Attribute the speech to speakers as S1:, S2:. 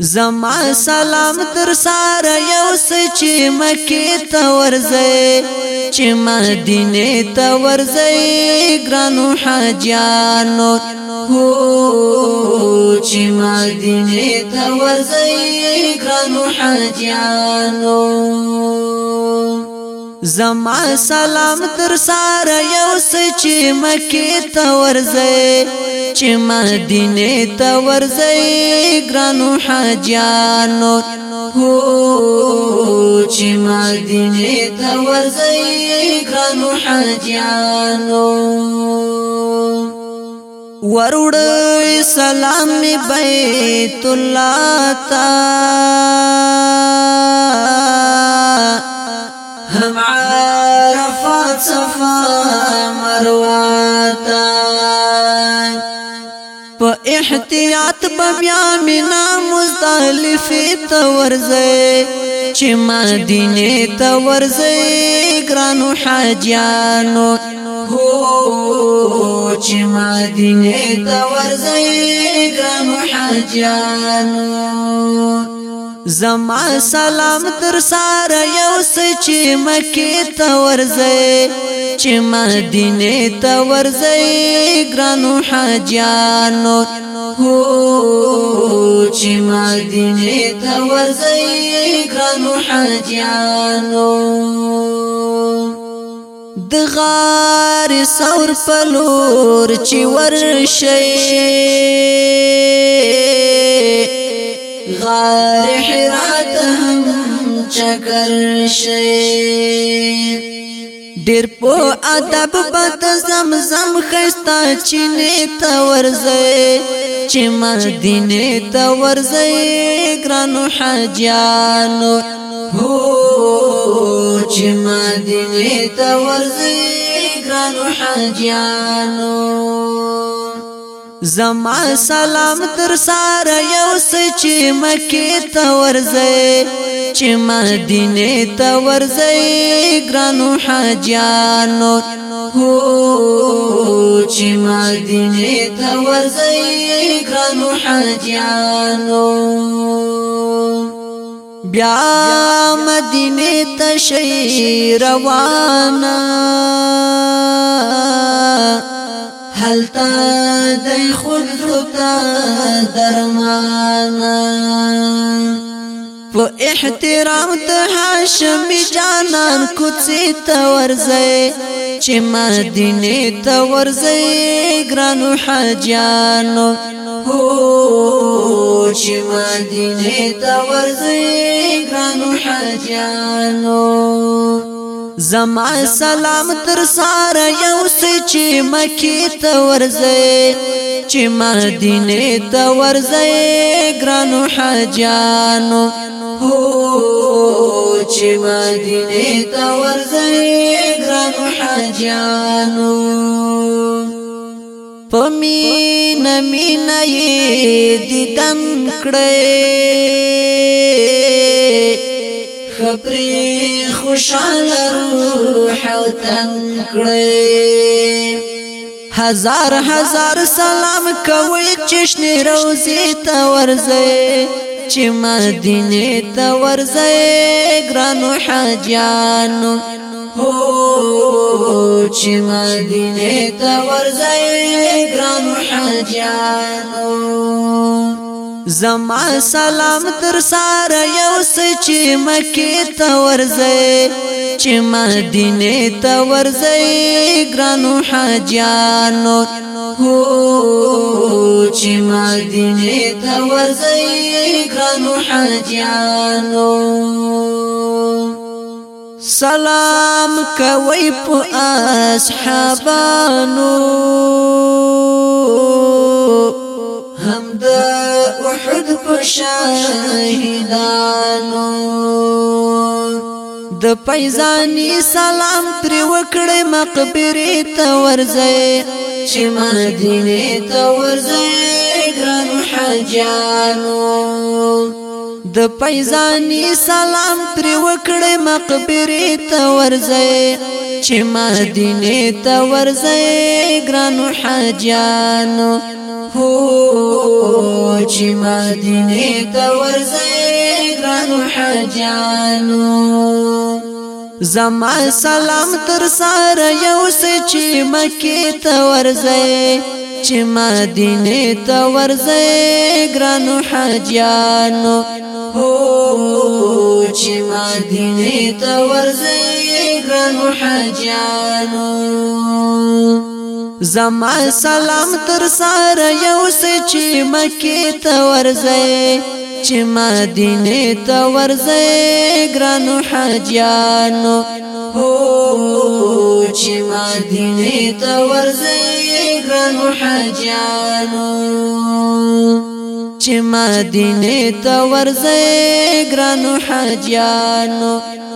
S1: زما سلام در ساره یو سچې مکه ته ورځي چې مدینه ته ورځي ګرانو حاجانو هو چې مدینه ته ورځي ګرانو حاجانو زما سلام در ساره یو سچې مکه ته ورځي چې مدینه ته ورځي ګرانو حاجانو هو چې مدینه ته ورځي ګرانو حاجانو وروړ سلام می بیت الله تا هم عرفات صفا مروه تا احتیاط بیا مینا مزدلفه تورزه چې مدینه تورزه ګرانو حاجانو هو چې مدینه تورزه ګرانو حاجانو زما سلام تر سره یو سچې مکه ته ورځې چې مدینه ته ورځي ګرانو حاجانو هو چې مدینه ته ورځي ګرانو حاجانو د غار سور پلور چې ورشي غار حرات هم چکر شي ډیر په ادب بد زم زم خستا چینه ته ورځي چې مدینه ته ورځي ګرانو حاجانو هو چې مدینه ته ورځي ګرانو حاجانو زما سلام تر ساره یو سچې مکه ته ورځي چې مدینه ته ورځي ګرانو حاجانو هو چې مدینه ته ورځي ګرانو حاجانو بیا مدینه ته شي روانه هلتا د خود ته درمانه په احترام ته هاشم جانان کوڅه ته ورځي چې مدینه ته ورځي ګرانو حاجانو هو چې مدینه ته ورځي ګرانو حاجانو زما سلام تر ساره یو چې مکی ته ورځي چې مدینه ته ورځي ګرانو حاجانو هو چې مدینه ته ورځي ګران حجانو پمین مینا یې دیدن کړې خبرې خوشاله روح او تن کړې هزار هزار سلام کوي چشنه روزي ته ورځي چې مدینه ته ورځي ګرانو حاجانو هو چې مدینه ته ورځي ګرانو حاجانو زما سلام تر ساره یو سچې مکه ته ورځي چې مدینه ته ورځي ګرانو حاجانو وګو چې مدینه ته ورځي ګرانو حاجانو سلام کوي په اصحابانو حمد احد په شهیدانو د پایزانی سلام پر وکړې مقبره ته ورځي چې مدینه ته ورځي ګران حجانو د پایزانی سلام پر وکړې مقبره ته ورځي چې مدینه ته ورځي ګرانو حاجانو هو چې مدینه ته ورځي ګرانو حاجانو زما سلام تر سره یو سه چې مکه ته ورځي چې مدینه ته ورځي ګرانو حاجانو هو چې مدینه ته ورځي ګرانو حاجانو زما سلام تر سره یو سه چې مکه ته ورځي چې مدینه ته ورځي ګرانو حاجانو هو چې مدینه ته ورځي ګرانو حاجانو چې مدینه ته ورځي ګرانو حاجانو